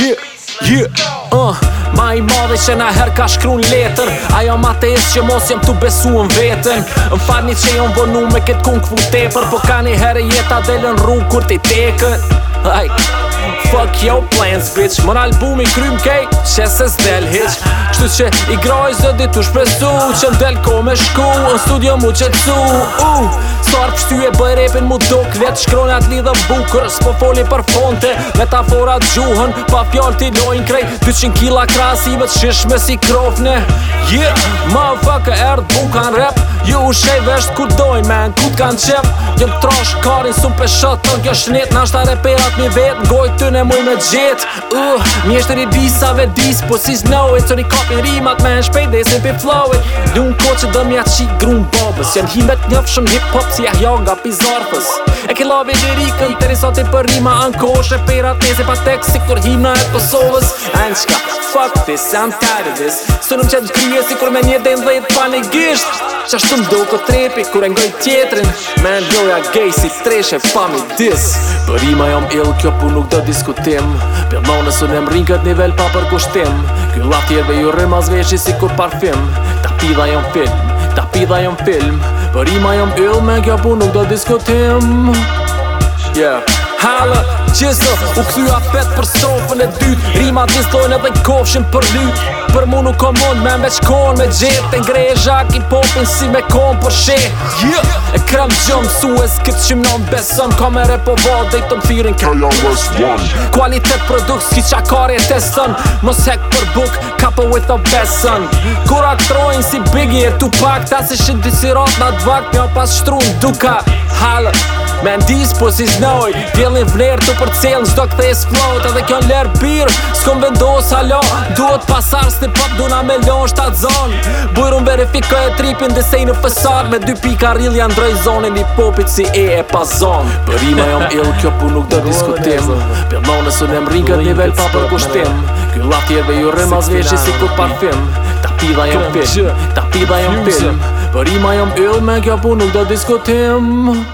yeah, yeah. Uh, Ma i madhe që na her ka shkru në letër Ajo ma te esë që mos jem të besu në vetën Më farë një që jom vonu me këtë kun këfu tepër Po ka një herë jeta delën rrugë kur t'i tekën fuck your plans bitch Mën albumi krym kej, që se s'del hiq Qëtu që i groj zëdi t'u shpesu Që n'del ko me shku, në studio mu që t'su uh, Sar pështu e bëj repin mu duk Vjet shkronjat lidhë bukur, s'po foli për fonte Metaforat gjuhën, pa fjall t'i dojnë krej 200 kila krasive shishme si krofne Yeah, motherfucker erdh bukan rap u shej vesht ku doj me ku kut kanë qep Gjëm trash karin sun për shët Për kjo shnet në ashtare perat mi vet Në goj të në muj me gjit uh, Mi është një disave dis Po si znau it cër një kapin rimat men, shpejt dhe si për flowit Dhe unë ko që dëmja që i grun babës Jënë himet njëf shumë hip hop Si e hja nga pizarfës E ki lavi një rikën Të risati për rima në kosh perat nese pa tek si kur himna e Kosovës E qka fuck this, I'm tired of this Së nëm që si kur me një dhe në dhejt Panikisht do të trepi kur e ngoj tjetrin Me ndoja gej si treshe pa mi dis Për ima jom ill kjo pun nuk do diskutim Për ma nësë në më rinë kët nivel pa për kushtim Kjo la tjerve ju rrëm as veshi si kur parfim Ta pida jom film, ta pida jom film Për ima jom ill me kjo pun nuk do diskutim Yeah. Halë, gjithë, u këthyja fetë për strofën e dytë Rima dislojnë edhe kofshin për lytë Për mu nuk komon me me qkon me gjithë Të ngrejë e po shtin si me kohën për shi E krem gjëmë, su e s'kit qim në mbeson Ka me repo ba dhe i të më firin kërë Kërë janë Kualitet produkt s'ki qa kare testën Mos hek për buk, ka për with a besën Kur të trojnë si bigi e pak Ta si shindi si rat në dvak Mja pas shtru në duka Halë Me ndisë, po si znoj Djelin vlerë të për cilën Zdo këthe is float Edhe kjo lër bir S'kom vendos halo Duhet pasar s'ni pop Duna me lon shtat zon Bujrum verifikoj e tripin Desej në fësar Me dy pika rill janë drej zonin Një popit si e e pas zon Për ima jom ill Kjo pu nuk do diskutim Pjellon e më rinë Këtë nivel pa për kushtim Kjo latjeve ju rrim As veshi si kur parfim Ta pida jom film Ta jom jom Me kjo pu nuk do diskutim